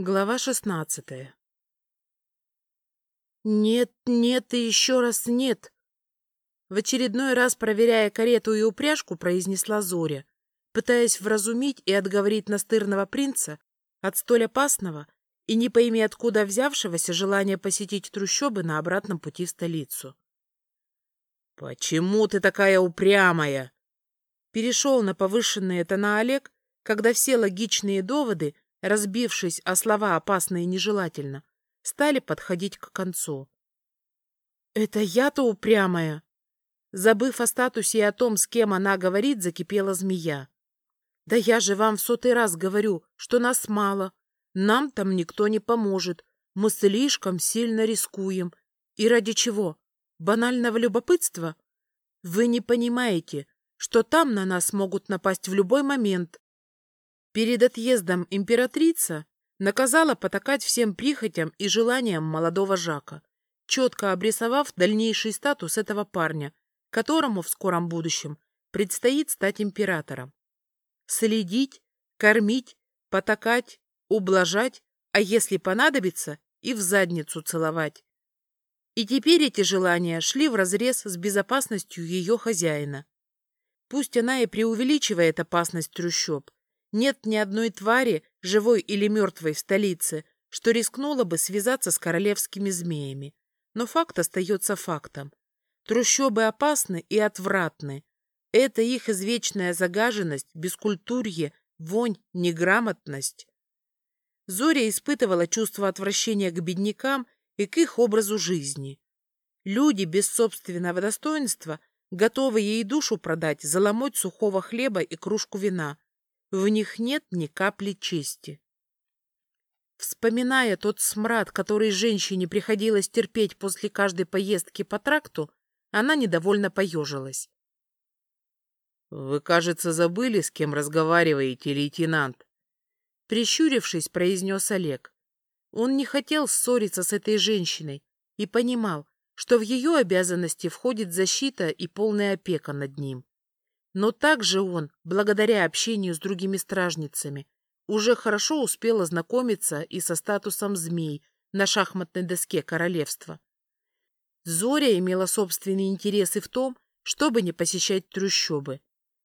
Глава шестнадцатая «Нет, нет и еще раз нет!» В очередной раз, проверяя карету и упряжку, произнесла Зоря, пытаясь вразумить и отговорить настырного принца от столь опасного и не пойми откуда взявшегося желания посетить трущобы на обратном пути в столицу. «Почему ты такая упрямая?» Перешел на повышенные тона Олег, когда все логичные доводы разбившись о слова опасно и нежелательно, стали подходить к концу. «Это я-то упрямая!» Забыв о статусе и о том, с кем она говорит, закипела змея. «Да я же вам в сотый раз говорю, что нас мало. Нам там никто не поможет. Мы слишком сильно рискуем. И ради чего? Банального любопытства? Вы не понимаете, что там на нас могут напасть в любой момент, Перед отъездом императрица наказала потакать всем прихотям и желаниям молодого Жака, четко обрисовав дальнейший статус этого парня, которому в скором будущем предстоит стать императором. Следить, кормить, потакать, ублажать, а если понадобится, и в задницу целовать. И теперь эти желания шли вразрез с безопасностью ее хозяина. Пусть она и преувеличивает опасность трущоб, нет ни одной твари, живой или мертвой в столице, что рискнула бы связаться с королевскими змеями. Но факт остается фактом. Трущобы опасны и отвратны. Это их извечная загаженность, бескультурье, вонь, неграмотность. Зоря испытывала чувство отвращения к беднякам и к их образу жизни. Люди без собственного достоинства готовы ей душу продать за ломоть сухого хлеба и кружку вина, в них нет ни капли чести. Вспоминая тот смрад, который женщине приходилось терпеть после каждой поездки по тракту, она недовольно поежилась. — Вы, кажется, забыли, с кем разговариваете, лейтенант. Прищурившись, произнес Олег. Он не хотел ссориться с этой женщиной и понимал, что в ее обязанности входит защита и полная опека над ним. Но также он, благодаря общению с другими стражницами, уже хорошо успел ознакомиться и со статусом змей на шахматной доске королевства. Зоря имела собственные интересы в том, чтобы не посещать трущобы.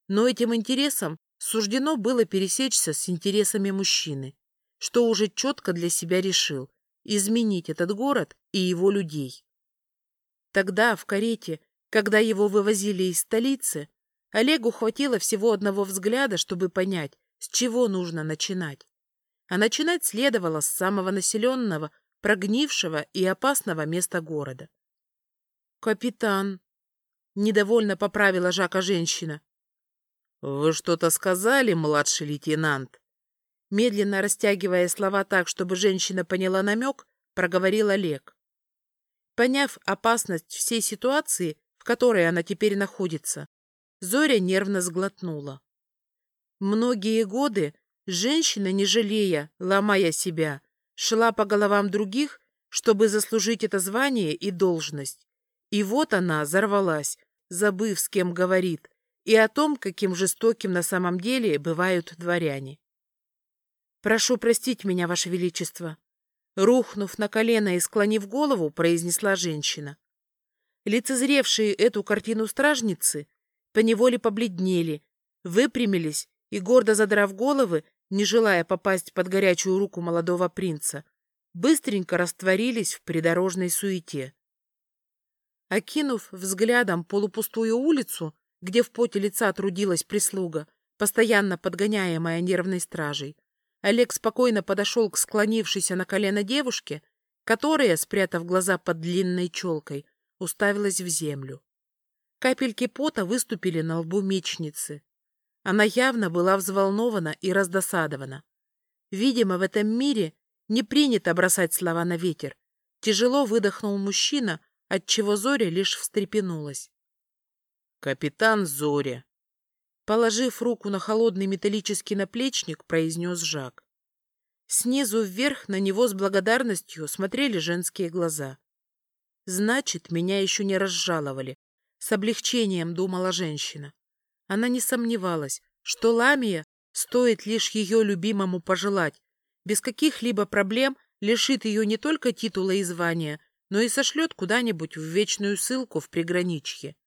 Но этим интересом суждено было пересечься с интересами мужчины, что уже четко для себя решил изменить этот город и его людей. Тогда, в карете, когда его вывозили из столицы, Олегу хватило всего одного взгляда, чтобы понять, с чего нужно начинать. А начинать следовало с самого населенного, прогнившего и опасного места города. «Капитан!» — недовольно поправила Жака женщина. «Вы что-то сказали, младший лейтенант?» Медленно растягивая слова так, чтобы женщина поняла намек, проговорил Олег. Поняв опасность всей ситуации, в которой она теперь находится, Зоря нервно сглотнула. Многие годы женщина, не жалея, ломая себя, шла по головам других, чтобы заслужить это звание и должность. И вот она взорвалась, забыв, с кем говорит, и о том, каким жестоким на самом деле бывают дворяне. «Прошу простить меня, Ваше Величество», — рухнув на колено и склонив голову, произнесла женщина. Лицезревшие эту картину стражницы поневоле побледнели, выпрямились и, гордо задрав головы, не желая попасть под горячую руку молодого принца, быстренько растворились в придорожной суете. Окинув взглядом полупустую улицу, где в поте лица трудилась прислуга, постоянно подгоняемая нервной стражей, Олег спокойно подошел к склонившейся на колено девушке, которая, спрятав глаза под длинной челкой, уставилась в землю. Капельки пота выступили на лбу мечницы. Она явно была взволнована и раздосадована. Видимо, в этом мире не принято бросать слова на ветер. Тяжело выдохнул мужчина, отчего Зоря лишь встрепенулась. «Капитан Зоря!» Положив руку на холодный металлический наплечник, произнес Жак. Снизу вверх на него с благодарностью смотрели женские глаза. «Значит, меня еще не разжаловали, с облегчением думала женщина. Она не сомневалась, что Ламия стоит лишь ее любимому пожелать, без каких-либо проблем лишит ее не только титула и звания, но и сошлет куда-нибудь в вечную ссылку в приграничье.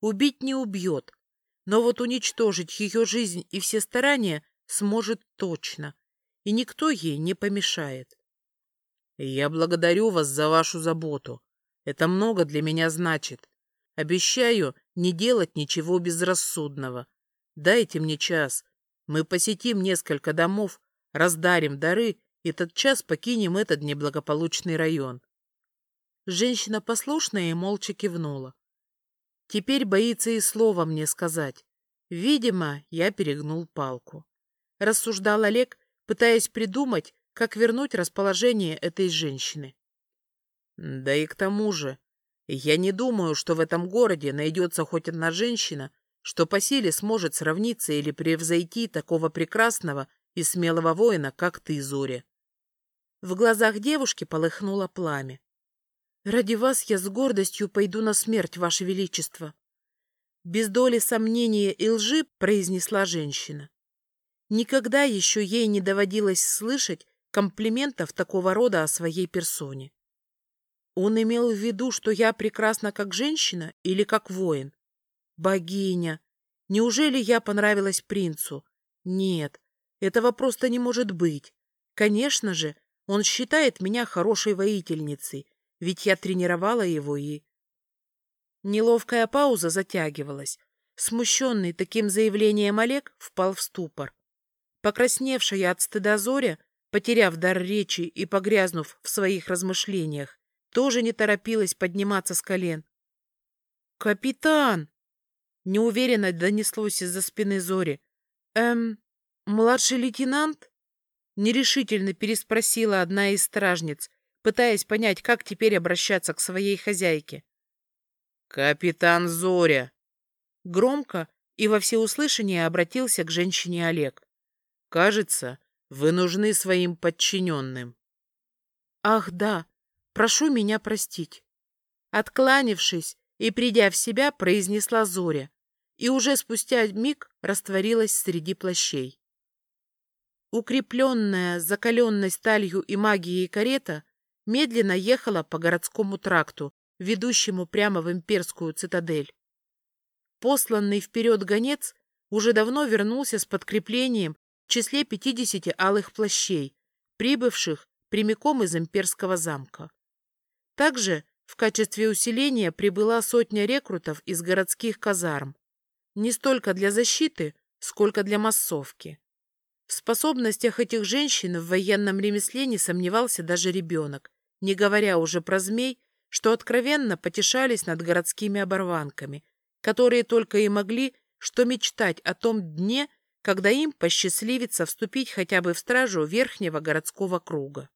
Убить не убьет, но вот уничтожить ее жизнь и все старания сможет точно, и никто ей не помешает. Я благодарю вас за вашу заботу. Это много для меня значит. Обещаю не делать ничего безрассудного. Дайте мне час. Мы посетим несколько домов, раздарим дары и тотчас покинем этот неблагополучный район. Женщина послушная и молча кивнула. Теперь боится и слова мне сказать. Видимо, я перегнул палку. Рассуждал Олег, пытаясь придумать, как вернуть расположение этой женщины. Да и к тому же, я не думаю, что в этом городе найдется хоть одна женщина, что по силе сможет сравниться или превзойти такого прекрасного и смелого воина, как ты, Зоря. В глазах девушки полыхнуло пламя. «Ради вас я с гордостью пойду на смерть, Ваше Величество!» Без доли сомнения и лжи произнесла женщина. Никогда еще ей не доводилось слышать комплиментов такого рода о своей персоне. Он имел в виду, что я прекрасна как женщина или как воин? Богиня! Неужели я понравилась принцу? Нет, этого просто не может быть. Конечно же, он считает меня хорошей воительницей, ведь я тренировала его и... Неловкая пауза затягивалась. Смущенный таким заявлением Олег впал в ступор. Покрасневшая от стыда Зоря, потеряв дар речи и погрязнув в своих размышлениях, тоже не торопилась подниматься с колен. «Капитан!» — неуверенно донеслось из-за спины Зори. «Эм, младший лейтенант?» — нерешительно переспросила одна из стражниц, пытаясь понять, как теперь обращаться к своей хозяйке. «Капитан Зоря!» Громко и во всеуслышание обратился к женщине Олег. «Кажется, вы нужны своим подчиненным». «Ах, да, прошу меня простить». Откланившись и придя в себя, произнесла Зоря, и уже спустя миг растворилась среди плащей. Укрепленная закаленной сталью и магией карета медленно ехала по городскому тракту, ведущему прямо в имперскую цитадель. Посланный вперед гонец уже давно вернулся с подкреплением числе 50 алых плащей, прибывших прямиком из имперского замка. Также в качестве усиления прибыла сотня рекрутов из городских казарм. Не столько для защиты, сколько для массовки. В способностях этих женщин в военном ремесле не сомневался даже ребенок, не говоря уже про змей, что откровенно потешались над городскими оборванками, которые только и могли что мечтать о том дне, когда им посчастливится вступить хотя бы в стражу верхнего городского круга.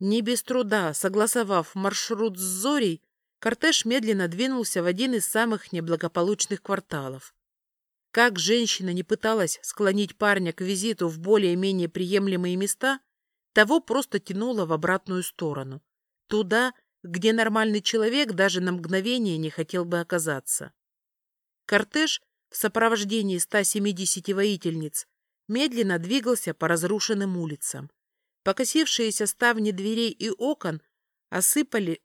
Не без труда, согласовав маршрут с Зорей, кортеж медленно двинулся в один из самых неблагополучных кварталов. Как женщина не пыталась склонить парня к визиту в более-менее приемлемые места, того просто тянуло в обратную сторону, туда, где нормальный человек даже на мгновение не хотел бы оказаться. Кортеж в сопровождении 170 воительниц медленно двигался по разрушенным улицам. Покосившиеся ставни дверей и окон осыпали...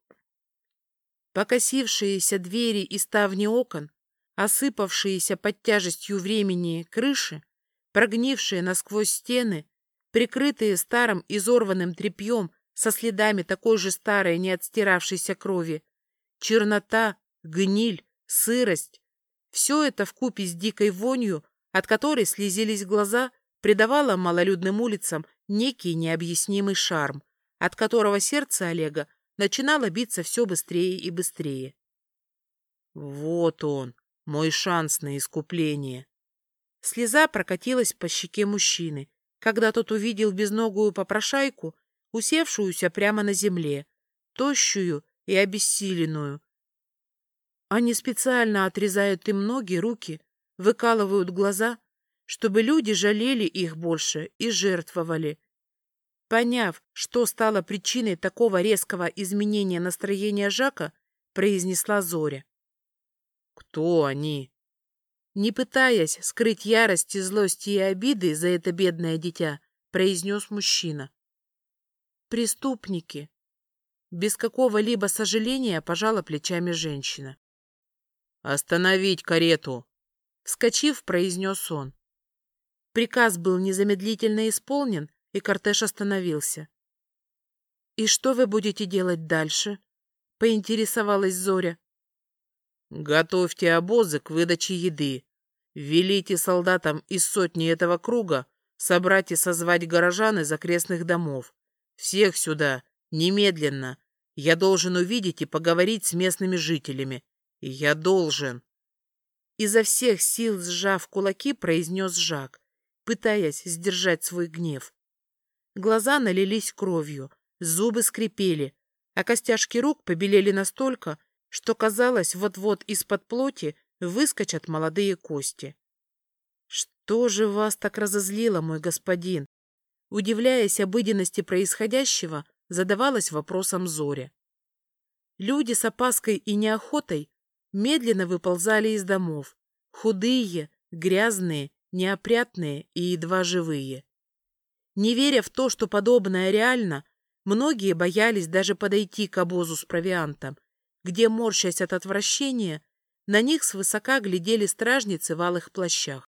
Покосившиеся двери и ставни окон, осыпавшиеся под тяжестью времени крыши, прогнившие насквозь стены, прикрытые старым изорванным тряпьем со следами такой же старой неотстиравшейся крови, чернота, гниль, сырость, все это вкупе с дикой вонью, от которой слезились глаза, придавало малолюдным улицам некий необъяснимый шарм, от которого сердце Олега начинало биться все быстрее и быстрее. Вот он, мой шанс на искупление. Слеза прокатилась по щеке мужчины, когда тот увидел безногую попрошайку, усевшуюся прямо на земле, тощую и обессиленную, они специально отрезают им ноги, руки, выкалывают глаза, чтобы люди жалели их больше и жертвовали. Поняв, что стало причиной такого резкого изменения настроения Жака, произнесла Зоря. «Кто они?» Не пытаясь скрыть ярость и злость и обиды за это бедное дитя, произнес мужчина. Преступники. Без какого-либо сожаления пожала плечами женщина. «Остановить карету!» Вскочив, произнес он. Приказ был незамедлительно исполнен, и кортеж остановился. «И что вы будете делать дальше?» — поинтересовалась Зоря. «Готовьте обозы к выдаче еды. Велите солдатам из сотни этого круга собрать и созвать горожан из окрестных домов. Всех сюда, немедленно. Я должен увидеть и поговорить с местными жителями. Я должен. Изо всех сил сжав кулаки, произнес Жак, пытаясь сдержать свой гнев. Глаза налились кровью, зубы скрипели, а костяшки рук побелели настолько, что казалось, вот-вот из-под плоти выскочат молодые кости. «Что же вас так разозлило, мой господин?» Удивляясь обыденности происходящего, задавалась вопросом Зоря. Люди с опаской и неохотой медленно выползали из домов, худые, грязные, неопрятные и едва живые. Не веря в то, что подобное реально, многие боялись даже подойти к обозу с провиантом, где, морщась от отвращения, на них свысока глядели стражницы в алых плащах.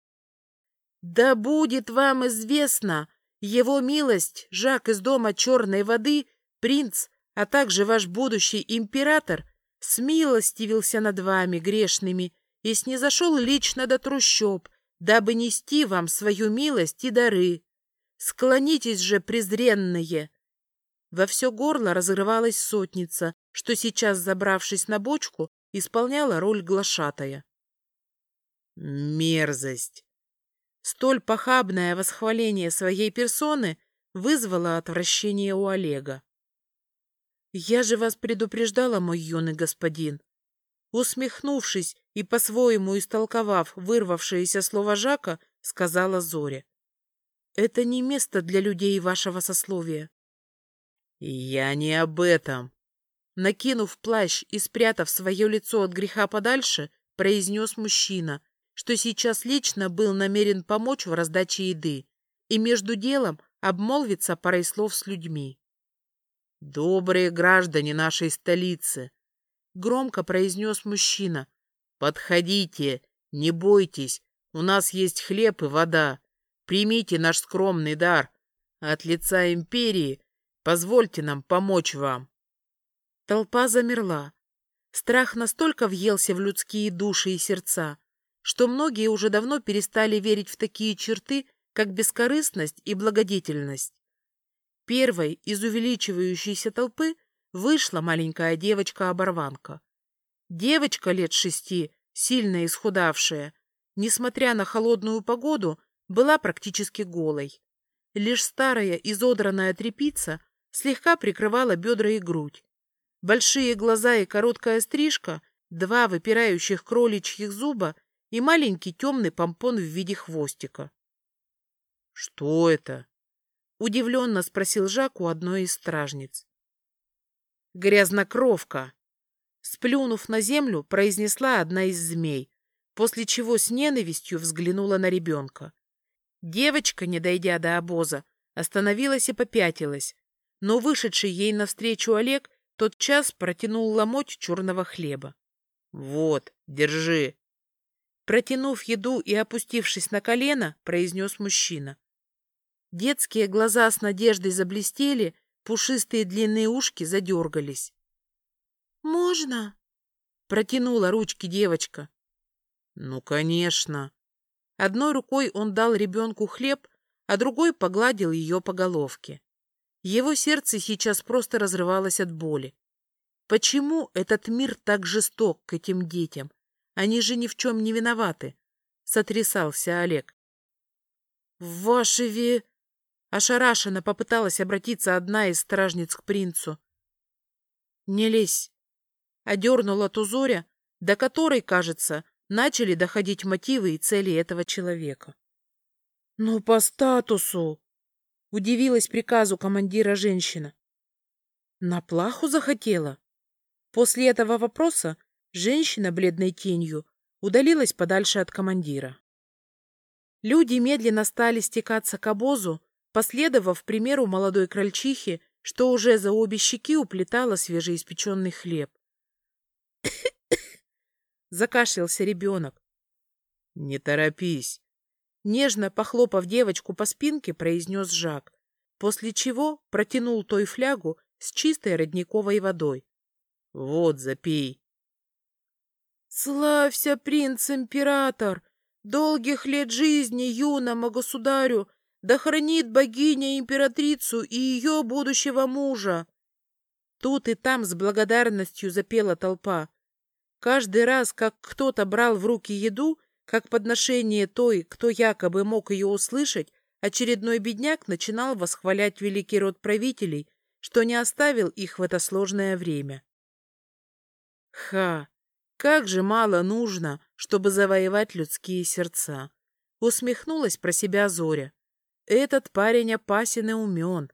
«Да будет вам известно, его милость, Жак из дома черной воды, принц, а также ваш будущий император, смилостивился над вами, грешными, и снизошел лично до трущоб, дабы нести вам свою милость и дары. Склонитесь же, презренные!» Во все горло разрывалась сотница, что сейчас, забравшись на бочку, исполняла роль глашатая. Мерзость! Столь похабное восхваление своей персоны вызвало отвращение у Олега. «Я же вас предупреждала, мой юный господин!» Усмехнувшись и по-своему истолковав вырвавшееся слово Жака, сказала Зоря. «Это не место для людей вашего сословия». «Я не об этом!» Накинув плащ и спрятав свое лицо от греха подальше, произнес мужчина, что сейчас лично был намерен помочь в раздаче еды и между делом обмолвиться парой слов с людьми. «Добрые граждане нашей столицы!» — громко произнес мужчина. «Подходите, не бойтесь, у нас есть хлеб и вода. Примите наш скромный дар. От лица империи позвольте нам помочь вам». Толпа замерла. Страх настолько въелся в людские души и сердца, что многие уже давно перестали верить в такие черты, как бескорыстность и благодетельность. Первой из увеличивающейся толпы вышла маленькая девочка-оборванка. Девочка лет шести, сильно исхудавшая, несмотря на холодную погоду, была практически голой. Лишь старая изодранная тряпица слегка прикрывала бедра и грудь. Большие глаза и короткая стрижка, два выпирающих кроличьих зуба и маленький темный помпон в виде хвостика. — Что это? — удивленно спросил Жак у одной из стражниц. — Грязнокровка! — сплюнув на землю, произнесла одна из змей, после чего с ненавистью взглянула на ребенка. Девочка, не дойдя до обоза, остановилась и попятилась, но вышедший ей навстречу Олег тот час протянул ломоть черного хлеба. — Вот, держи. Протянув еду и опустившись на колено, произнес мужчина. Детские глаза с надеждой заблестели, пушистые длинные ушки задергались. — Можно? — протянула ручки девочка. — Ну, конечно. Одной рукой он дал ребенку хлеб, а другой погладил ее по головке. Его сердце сейчас просто разрывалось от боли. Почему этот мир так жесток к этим детям? Они же ни в чем не виноваты, — сотрясался Олег. — Ваше ви... Ошарашенно попыталась обратиться одна из стражниц к принцу. — Не лезь! — одернула Тузоря, до которой, кажется, начали доходить мотивы и цели этого человека. — Ну, по статусу! Удивилась приказу командира женщина. На плаху захотела? После этого вопроса женщина бледной тенью удалилась подальше от командира. Люди медленно стали стекаться к обозу, последовав примеру молодой крольчихи, что уже за обе щеки уплетала свежеиспеченный хлеб. Закашлялся ребенок. «Не торопись», — нежно похлопав девочку по спинке, произнес Жак, после чего протянул той флягу с чистой родниковой водой. «Вот, запей». «Славься, принц-император! Долгих лет жизни юному государю! Да хранит богиня императрицу и ее будущего мужа!» Тут и там с благодарностью запела толпа. Каждый раз, как кто-то брал в руки еду, как подношение той, кто якобы мог ее услышать, очередной бедняк начинал восхвалять великий род правителей, что не оставил их в это сложное время. Ха! Как же мало нужно, чтобы завоевать людские сердца! Усмехнулась про себя Зоря. Этот парень опасен и умен.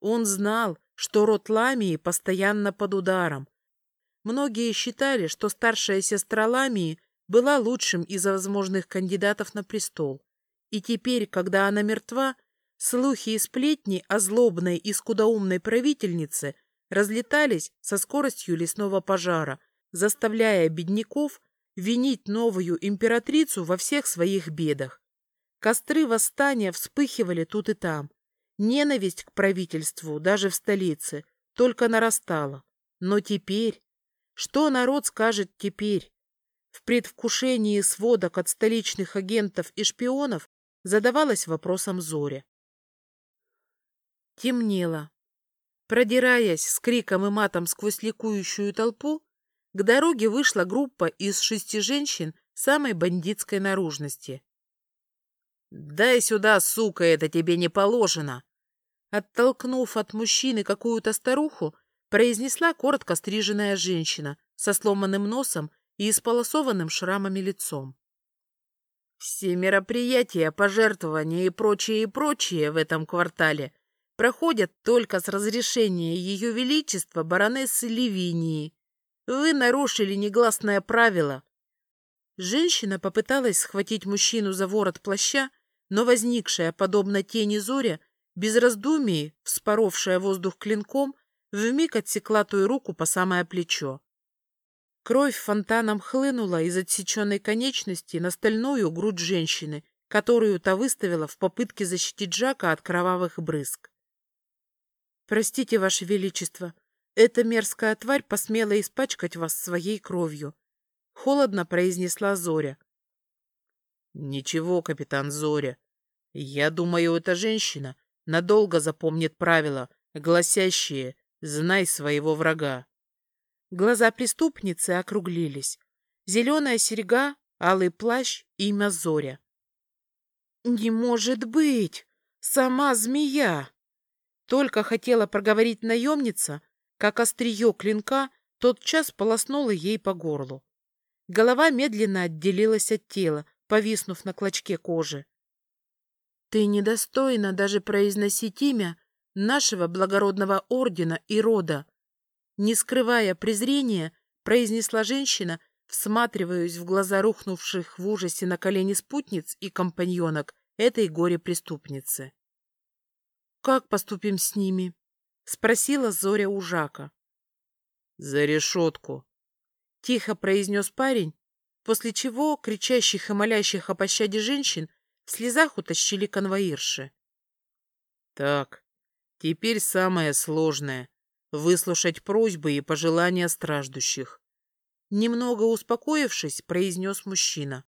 Он знал, что род Ламии постоянно под ударом, Многие считали, что старшая сестра Ламии была лучшим из возможных кандидатов на престол. И теперь, когда она мертва, слухи и сплетни о злобной и скудоумной правительнице разлетались со скоростью лесного пожара, заставляя бедняков винить новую императрицу во всех своих бедах. Костры восстания вспыхивали тут и там. Ненависть к правительству даже в столице только нарастала. Но теперь что народ скажет теперь? В предвкушении сводок от столичных агентов и шпионов задавалась вопросом Зоря. Темнело. Продираясь с криком и матом сквозь ликующую толпу, к дороге вышла группа из шести женщин самой бандитской наружности. «Дай сюда, сука, это тебе не положено!» Оттолкнув от мужчины какую-то старуху, произнесла коротко стриженная женщина со сломанным носом и исполосованным шрамами лицом. Все мероприятия, пожертвования и прочее и прочее в этом квартале проходят только с разрешения Ее Величества баронессы Ливинии. Вы нарушили негласное правило. Женщина попыталась схватить мужчину за ворот плаща, но возникшая, подобно тени Зоря, без раздумий, вспоровшая воздух клинком, вмиг отсекла той руку по самое плечо. Кровь фонтаном хлынула из отсеченной конечности на стальную грудь женщины, которую та выставила в попытке защитить Жака от кровавых брызг. «Простите, Ваше Величество, эта мерзкая тварь посмела испачкать вас своей кровью», — холодно произнесла Зоря. «Ничего, капитан Зоря. Я думаю, эта женщина надолго запомнит правила, гласящие Знай своего врага. Глаза преступницы округлились. Зеленая серьга, алый плащ, имя Зоря. «Не может быть! Сама змея!» Только хотела проговорить наемница, как острие клинка тотчас полоснуло ей по горлу. Голова медленно отделилась от тела, повиснув на клочке кожи. «Ты недостойна даже произносить имя нашего благородного ордена и рода. Не скрывая презрения, произнесла женщина, всматриваясь в глаза рухнувших в ужасе на колени спутниц и компаньонок этой горе-преступницы. «Как поступим с ними?» — спросила Зоря у Жака. «За решетку», — тихо произнес парень, после чего кричащих и молящих о пощаде женщин в слезах утащили конвоирши. «Так, Теперь самое сложное — выслушать просьбы и пожелания страждущих. Немного успокоившись, произнес мужчина.